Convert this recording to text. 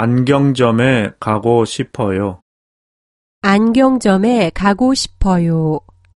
안경점에 가고 싶어요. 안경점에 가고 싶어요.